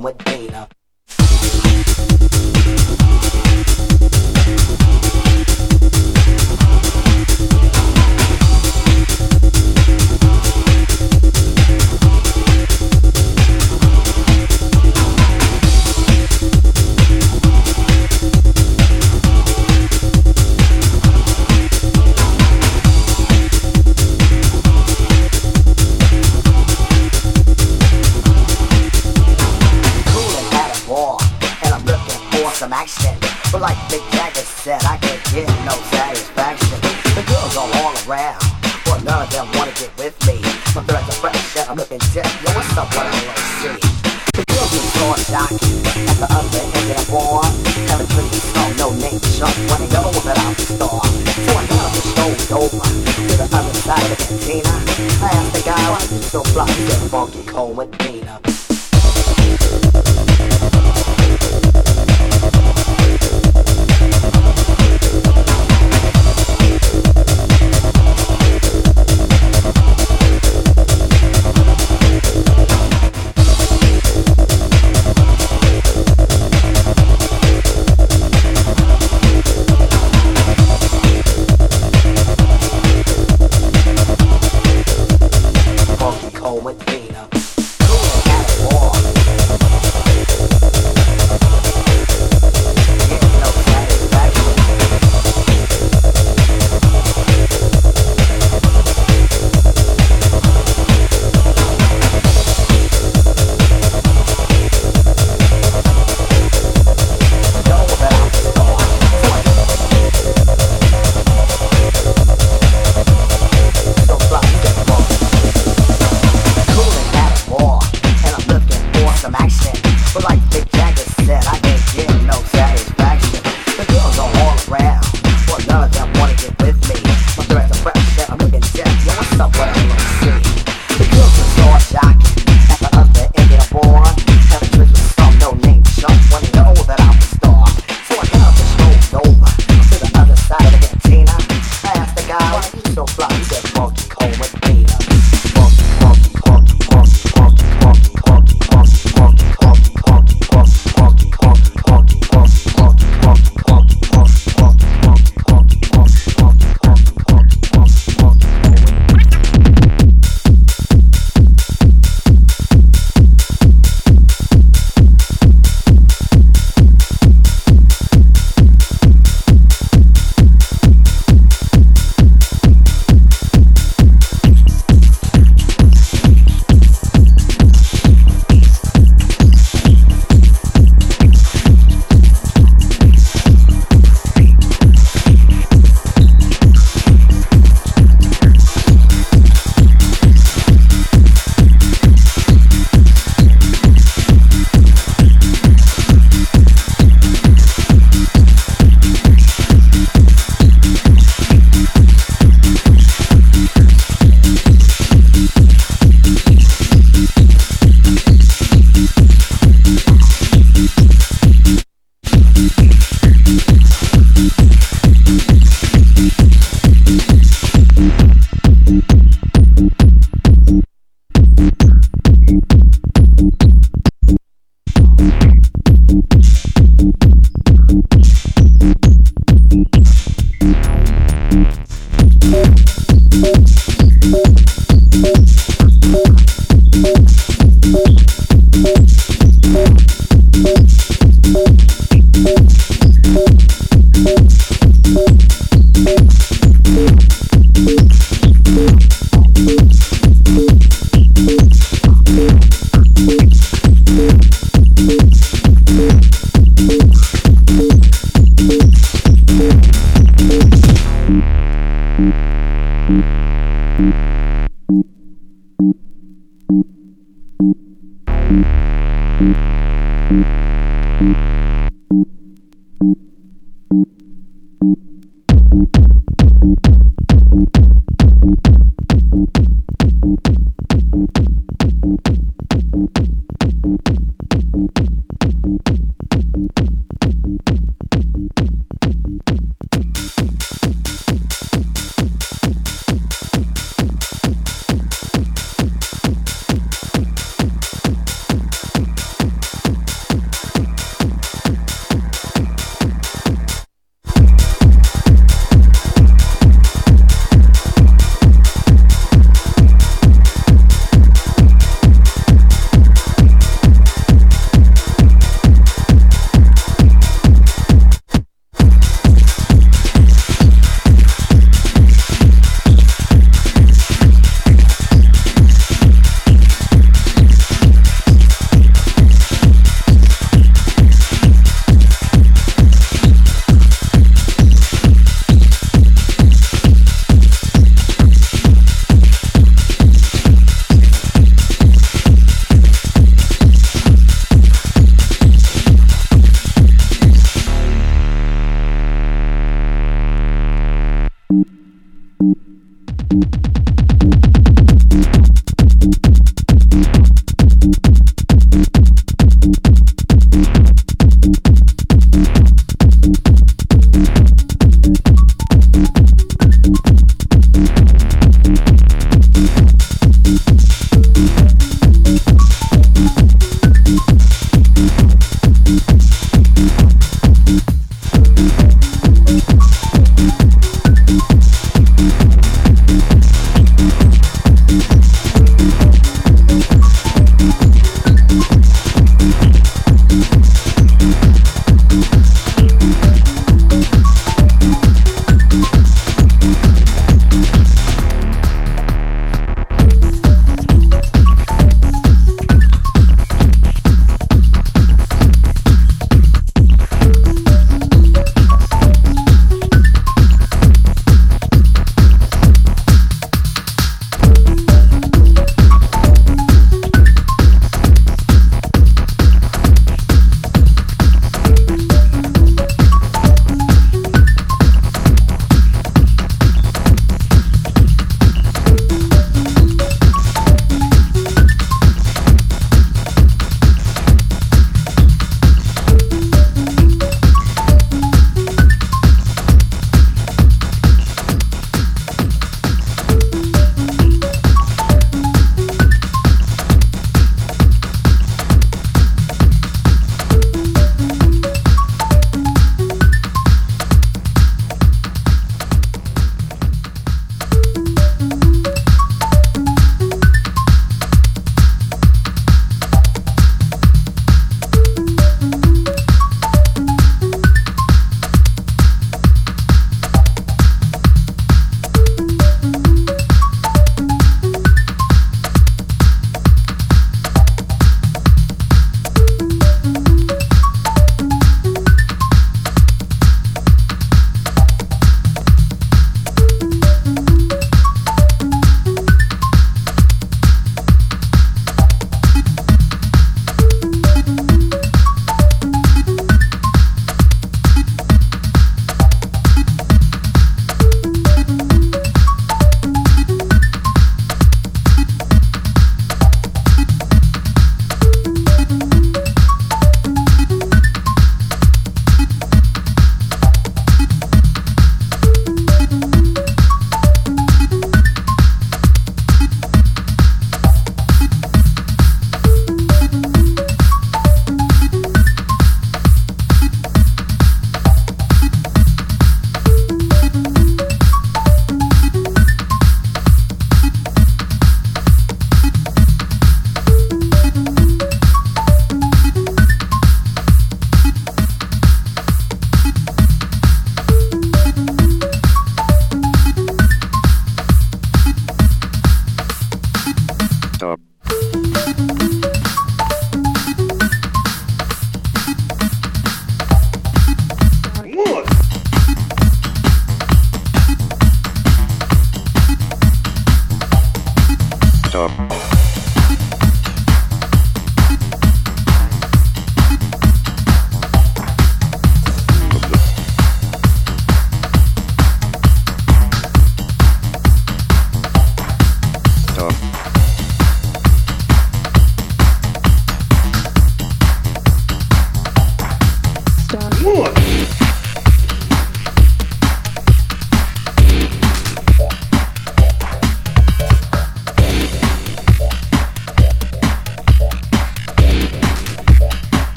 moment.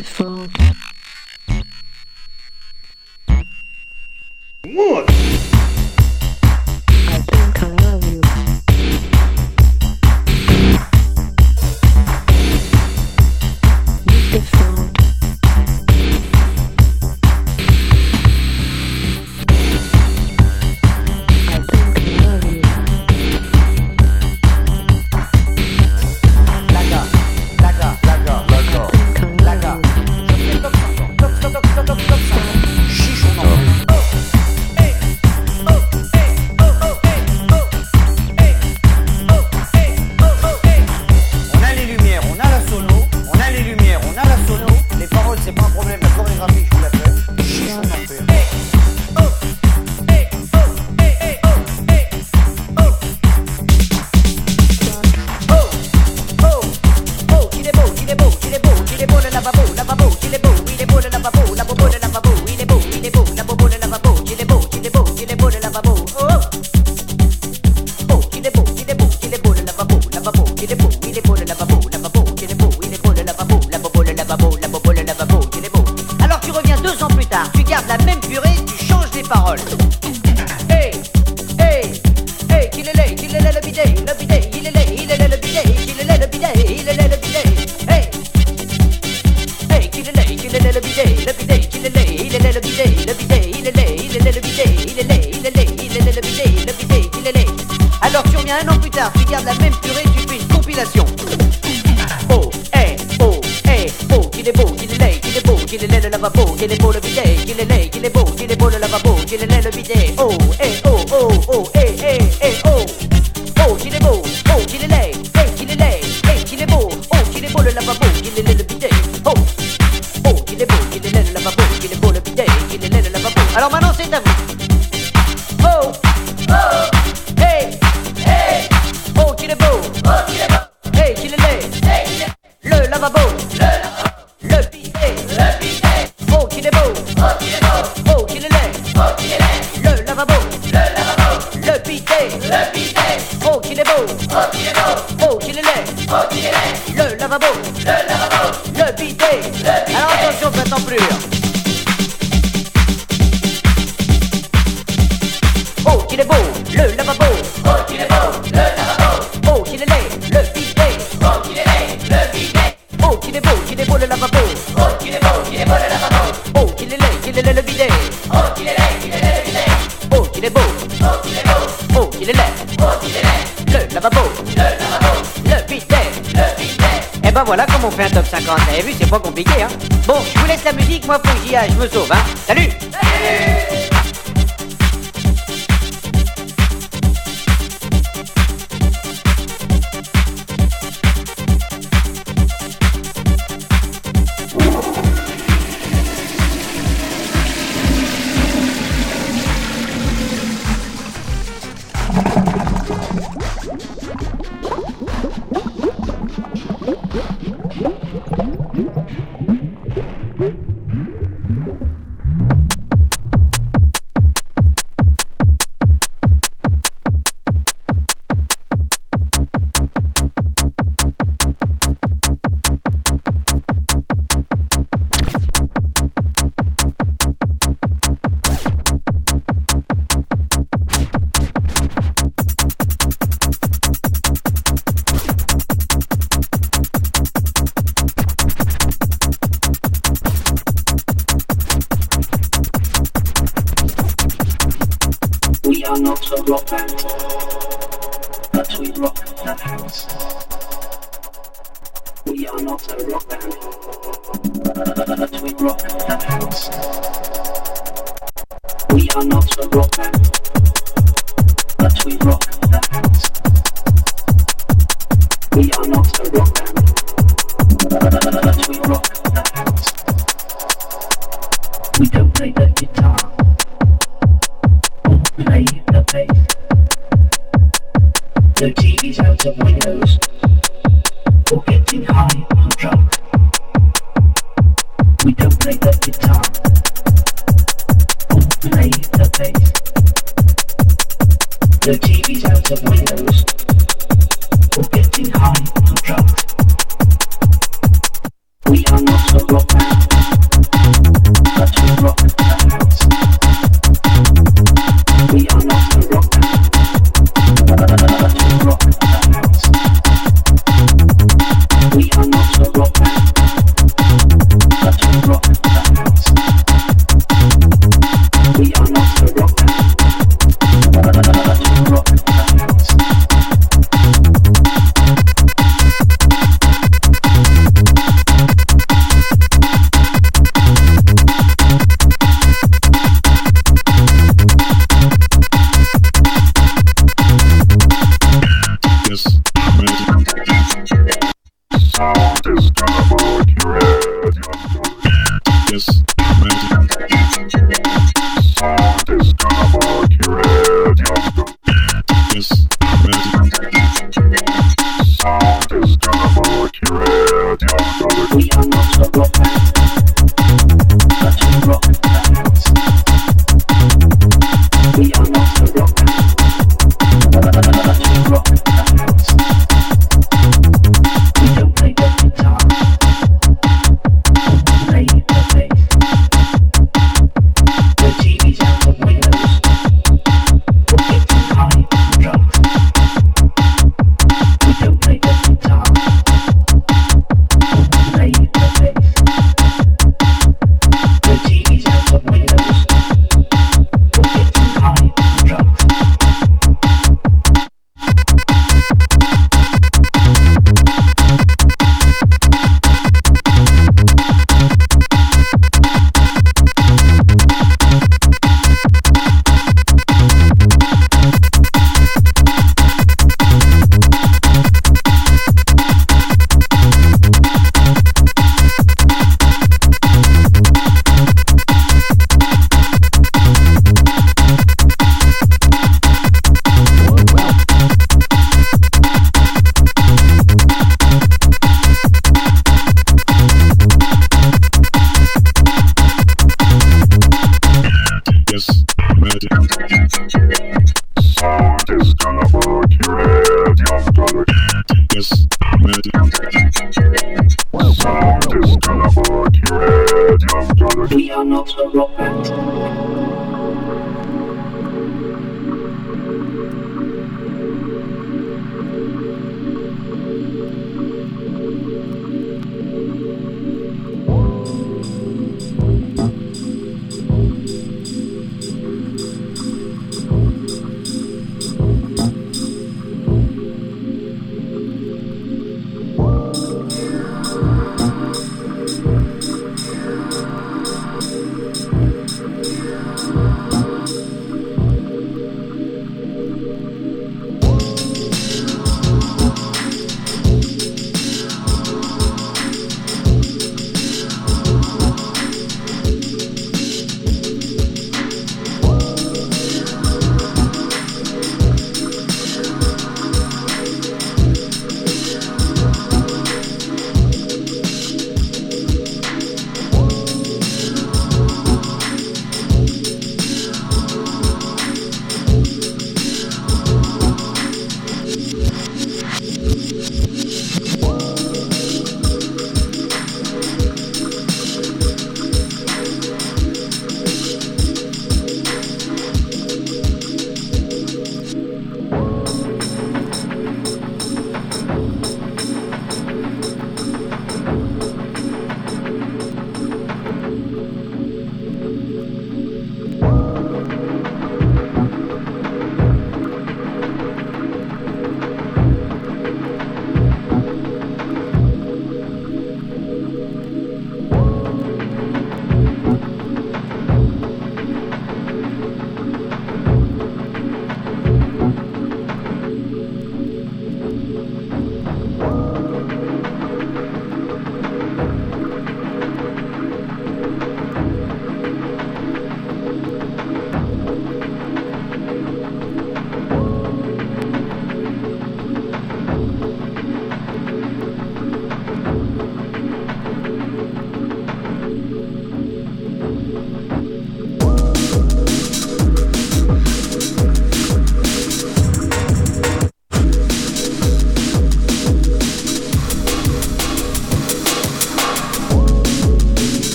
beautiful. What? Et ben voilà comment on fait un top 50. Vous avez vu, c'est pas compliqué, hein. Bon, je vous laisse la musique, moi faut que j'y aille, je me sauve, hein. Salut